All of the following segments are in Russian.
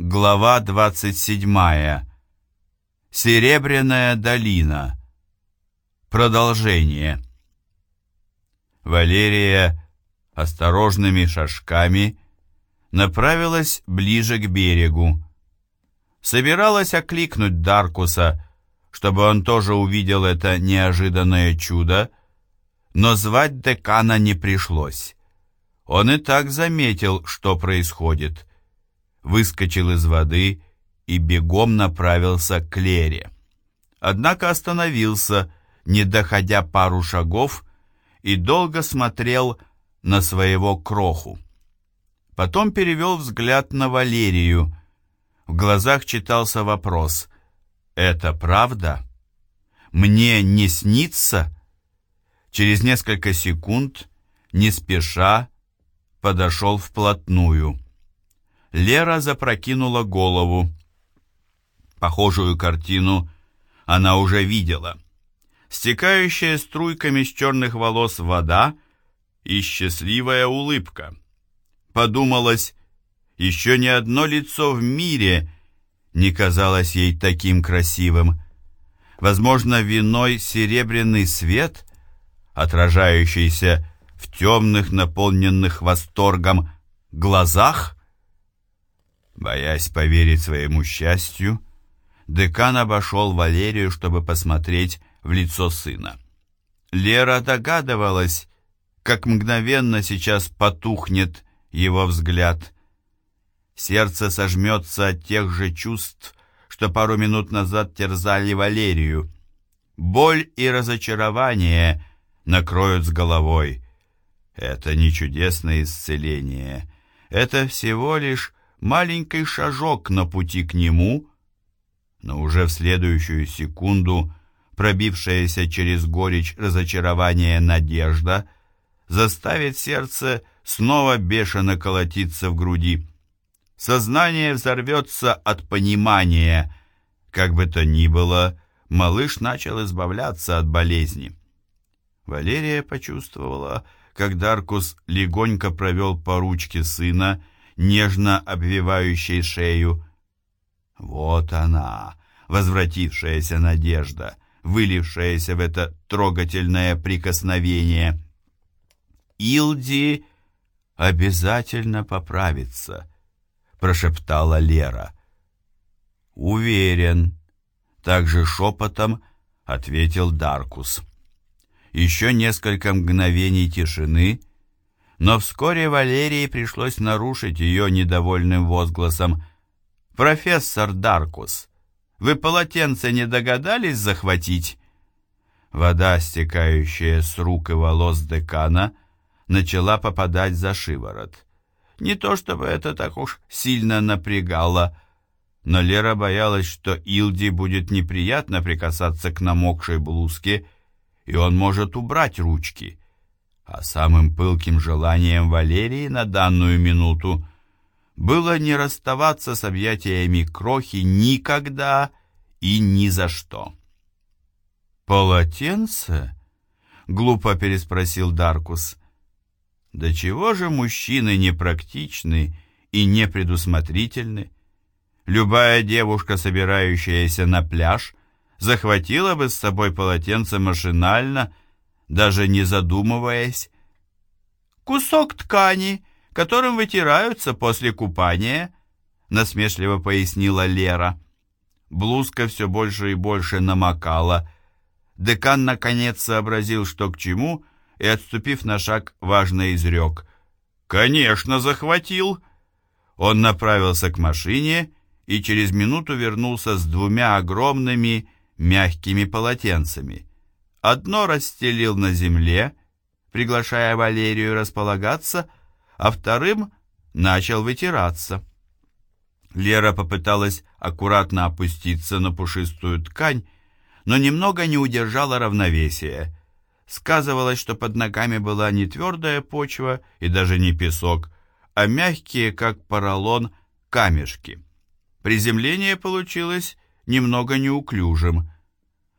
Глава 27. Серебряная долина. Продолжение. Валерия осторожными шажками направилась ближе к берегу. Собиралась окликнуть Даркуса, чтобы он тоже увидел это неожиданное чудо, но звать декана не пришлось. Он и так заметил, что происходит выскочил из воды и бегом направился к Лере. Однако остановился, не доходя пару шагов, и долго смотрел на своего кроху. Потом перевел взгляд на Валерию. В глазах читался вопрос «Это правда? Мне не снится?» Через несколько секунд, не спеша, подошел вплотную. Лера запрокинула голову. Похожую картину она уже видела. Стекающая струйками с черных волос вода и счастливая улыбка. Подумалось, еще ни одно лицо в мире не казалось ей таким красивым. Возможно, виной серебряный свет, отражающийся в темных, наполненных восторгом глазах? Боясь поверить своему счастью, декан обошел Валерию, чтобы посмотреть в лицо сына. Лера догадывалась, как мгновенно сейчас потухнет его взгляд. Сердце сожмется от тех же чувств, что пару минут назад терзали Валерию. Боль и разочарование накроют с головой. Это не чудесное исцеление. Это всего лишь маленький шажок на пути к нему, но уже в следующую секунду пробившаяся через горечь разочарования надежда заставит сердце снова бешено колотиться в груди. Сознание взорвется от понимания. Как бы то ни было, малыш начал избавляться от болезни. Валерия почувствовала, как Даркус легонько провел по ручке сына нежно обвивающей шею. Вот она, возвратившаяся надежда, вылившаяся в это трогательное прикосновение. «Илди обязательно поправится», — прошептала Лера. «Уверен», — также шепотом ответил Даркус. Еще несколько мгновений тишины — но вскоре Валерии пришлось нарушить ее недовольным возгласом. «Профессор Даркус, вы полотенце не догадались захватить?» Вода, стекающая с рук и волос декана, начала попадать за шиворот. Не то чтобы это так уж сильно напрягало, но Лера боялась, что Илди будет неприятно прикасаться к намокшей блузке, и он может убрать ручки а самым пылким желанием Валерии на данную минуту было не расставаться с объятиями крохи никогда и ни за что. «Полотенце?» — глупо переспросил Даркус. «Да чего же мужчины непрактичны и непредусмотрительны? Любая девушка, собирающаяся на пляж, захватила бы с собой полотенце машинально — даже не задумываясь. «Кусок ткани, которым вытираются после купания», насмешливо пояснила Лера. Блузка все больше и больше намокала. Декан наконец сообразил, что к чему, и, отступив на шаг, важно изрек. «Конечно, захватил!» Он направился к машине и через минуту вернулся с двумя огромными мягкими полотенцами. Одно расстелил на земле, приглашая Валерию располагаться, а вторым начал вытираться. Лера попыталась аккуратно опуститься на пушистую ткань, но немного не удержала равновесия. Сказывалось, что под ногами была не твердая почва и даже не песок, а мягкие, как поролон, камешки. Приземление получилось немного неуклюжим.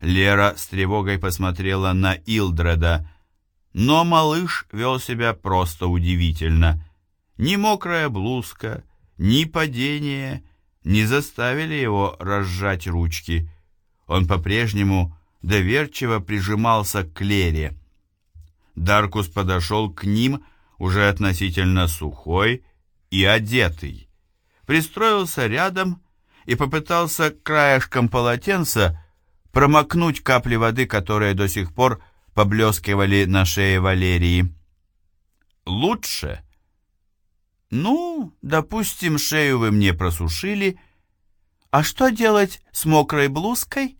Лера с тревогой посмотрела на Илдреда, но малыш вел себя просто удивительно. Ни мокрая блузка, ни падение не заставили его разжать ручки. Он по-прежнему доверчиво прижимался к Лере. Даркус подошел к ним уже относительно сухой и одетый, пристроился рядом и попытался краешком полотенца промокнуть капли воды, которые до сих пор поблескивали на шее Валерии. «Лучше?» «Ну, допустим, шею вы мне просушили. А что делать с мокрой блузкой?»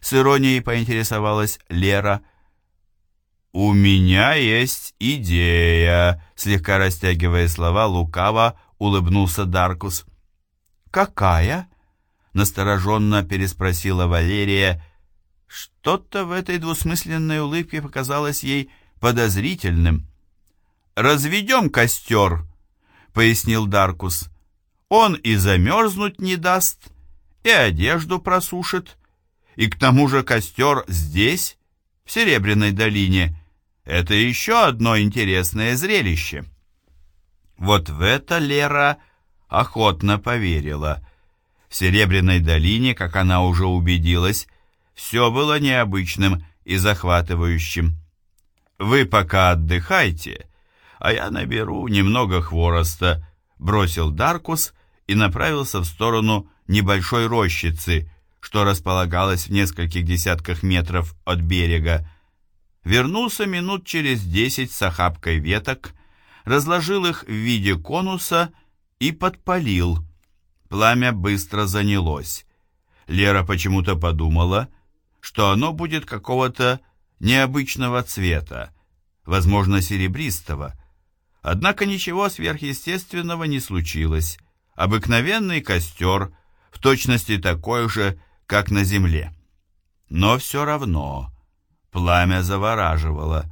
С иронией поинтересовалась Лера. «У меня есть идея», — слегка растягивая слова, лукаво улыбнулся Даркус. «Какая?» — настороженно переспросила Валерия. Что-то в этой двусмысленной улыбке показалось ей подозрительным. «Разведем костер», — пояснил Даркус. «Он и замерзнуть не даст, и одежду просушит, и к тому же костер здесь, в Серебряной долине, это еще одно интересное зрелище». Вот в это Лера охотно поверила. В Серебряной долине, как она уже убедилась, все было необычным и захватывающим. «Вы пока отдыхайте, а я наберу немного хвороста», бросил Даркус и направился в сторону небольшой рощицы, что располагалась в нескольких десятках метров от берега. Вернулся минут через десять с охапкой веток, разложил их в виде конуса и подпалил. Пламя быстро занялось. Лера почему-то подумала, что оно будет какого-то необычного цвета, возможно, серебристого. Однако ничего сверхъестественного не случилось. Обыкновенный костер, в точности такой же, как на земле. Но все равно пламя завораживало.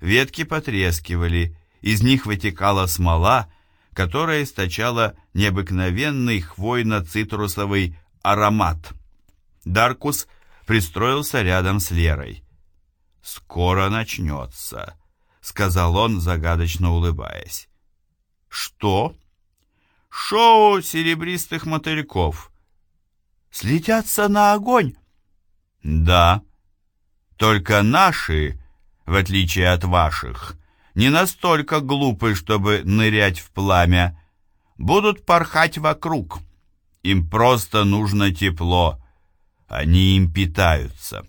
Ветки потрескивали, из них вытекала смола, которая источала необыкновенный хвойно-цитрусовый аромат. Даркус пристроился рядом с Лерой. «Скоро начнется», — сказал он, загадочно улыбаясь. «Что?» «Шоу серебристых мотыльков». «Слетятся на огонь?» «Да. Только наши, в отличие от ваших, не настолько глупы, чтобы нырять в пламя, будут порхать вокруг. Им просто нужно тепло. Они им питаются.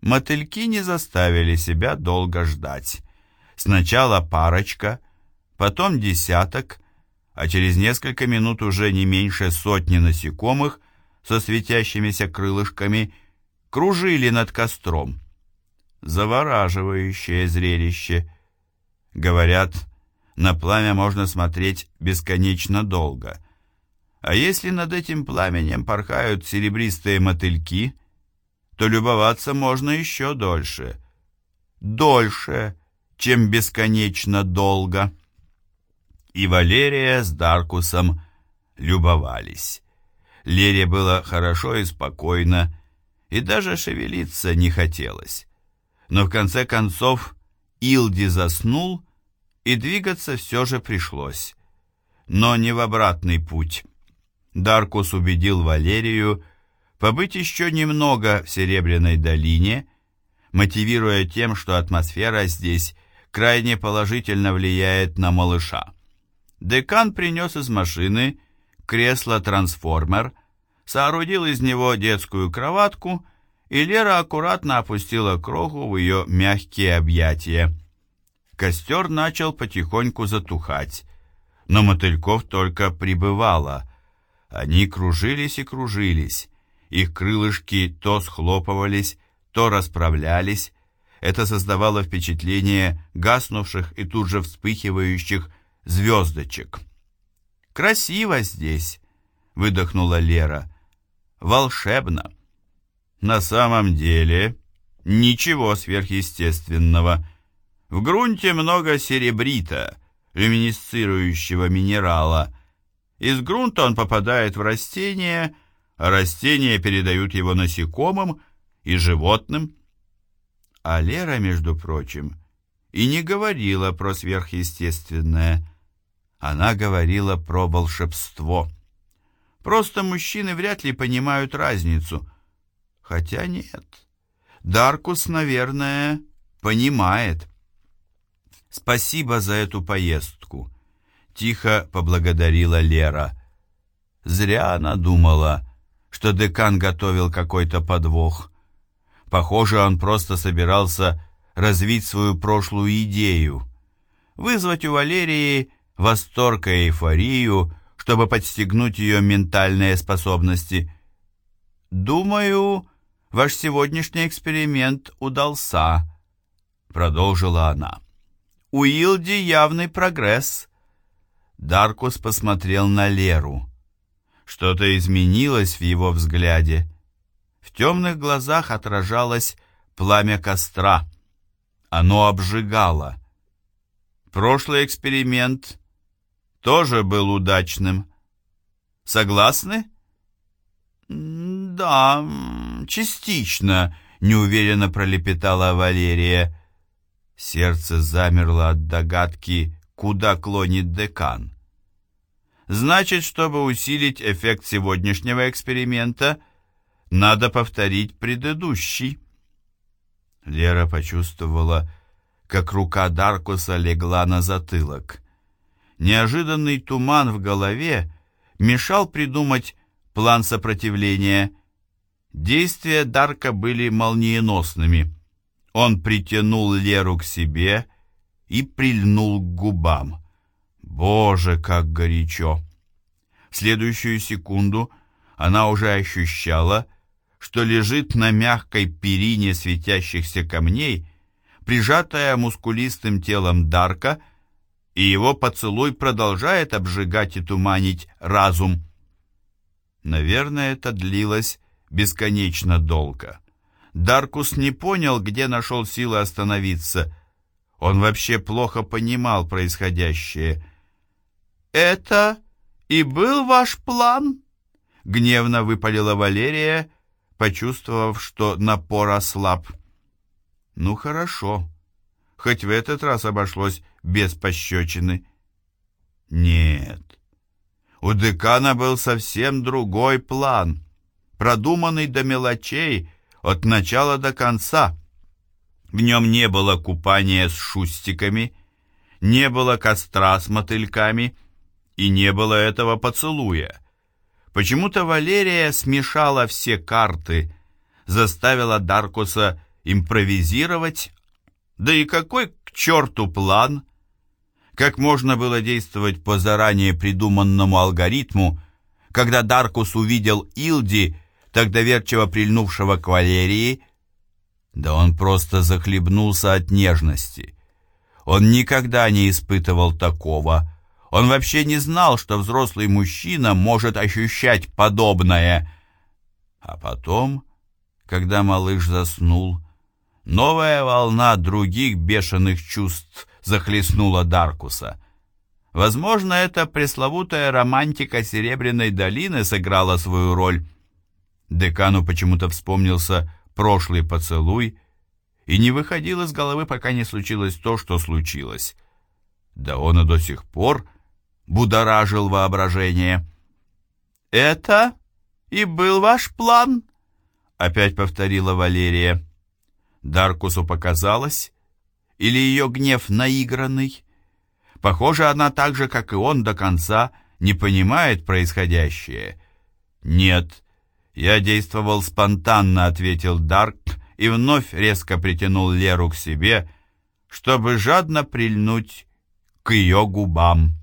Мотыльки не заставили себя долго ждать. Сначала парочка, потом десяток, а через несколько минут уже не меньше сотни насекомых со светящимися крылышками кружили над костром. Завораживающее зрелище — Говорят, на пламя можно смотреть бесконечно долго. А если над этим пламенем порхают серебристые мотыльки, то любоваться можно еще дольше. Дольше, чем бесконечно долго. И Валерия с Даркусом любовались. Лере было хорошо и спокойно, и даже шевелиться не хотелось. Но в конце концов Илди заснул, и двигаться все же пришлось. Но не в обратный путь. Даркус убедил Валерию побыть еще немного в Серебряной долине, мотивируя тем, что атмосфера здесь крайне положительно влияет на малыша. Декан принес из машины кресло-трансформер, соорудил из него детскую кроватку и Лера аккуратно опустила кроху в ее мягкие объятия. Костер начал потихоньку затухать, но мотыльков только прибывало. Они кружились и кружились, их крылышки то схлопывались, то расправлялись. Это создавало впечатление гаснувших и тут же вспыхивающих звездочек. «Красиво здесь!» — выдохнула Лера. «Волшебно!» На самом деле ничего сверхъестественного. В грунте много серебрита, люминесцирующего минерала. Из грунта он попадает в растения, а растения передают его насекомым и животным. А Лера, между прочим, и не говорила про сверхъестественное. Она говорила про волшебство. Просто мужчины вряд ли понимают разницу. Хотя нет. Даркус, наверное, понимает. Спасибо за эту поездку. Тихо поблагодарила Лера. Зря она думала, что декан готовил какой-то подвох. Похоже, он просто собирался развить свою прошлую идею, вызвать у Валерии восторг и эйфорию, чтобы подстегнуть ее ментальные способности. «Думаю, ваш сегодняшний эксперимент удался», — продолжила она. «У Илди явный прогресс». Даркус посмотрел на Леру. Что-то изменилось в его взгляде. В темных глазах отражалось пламя костра. Оно обжигало. Прошлый эксперимент тоже был удачным. Согласны? Да, частично, неуверенно пролепетала Валерия. Сердце замерло от догадки, куда клонит декан. Значит, чтобы усилить эффект сегодняшнего эксперимента, надо повторить предыдущий. Лера почувствовала, как рука Даркуса легла на затылок. Неожиданный туман в голове мешал придумать план сопротивления. Действия Дарка были молниеносными. Он притянул Леру к себе и прильнул к губам. Боже, как горячо! В следующую секунду она уже ощущала, что лежит на мягкой перине светящихся камней, прижатая мускулистым телом Дарка, и его поцелуй продолжает обжигать и туманить разум. Наверное, это длилось бесконечно долго. Даркус не понял, где нашел силы остановиться. Он вообще плохо понимал происходящее. «Это и был ваш план?» Гневно выпалила Валерия, почувствовав, что напор ослаб. «Ну хорошо, хоть в этот раз обошлось без пощечины». «Нет, у декана был совсем другой план, продуманный до мелочей от начала до конца. В нем не было купания с шустиками, не было костра с мотыльками — и не было этого поцелуя. Почему-то Валерия смешала все карты, заставила Даркуса импровизировать. Да и какой к черту план? Как можно было действовать по заранее придуманному алгоритму, когда Даркус увидел Илди, так доверчиво прильнувшего к Валерии? Да он просто захлебнулся от нежности. Он никогда не испытывал такого, он вообще не знал, что взрослый мужчина может ощущать подобное. А потом, когда малыш заснул, новая волна других бешеных чувств захлестнула Даркуса. Возможно, эта пресловутая романтика Серебряной долины сыграла свою роль. Декану почему-то вспомнился прошлый поцелуй и не выходил из головы, пока не случилось то, что случилось. Да он и до сих пор будоражил воображение. «Это и был ваш план?» — опять повторила Валерия. Даркусу показалось, или ее гнев наигранный? Похоже, она так же, как и он, до конца не понимает происходящее. «Нет, я действовал спонтанно», — ответил Дарк и вновь резко притянул Леру к себе, чтобы жадно прильнуть к ее губам.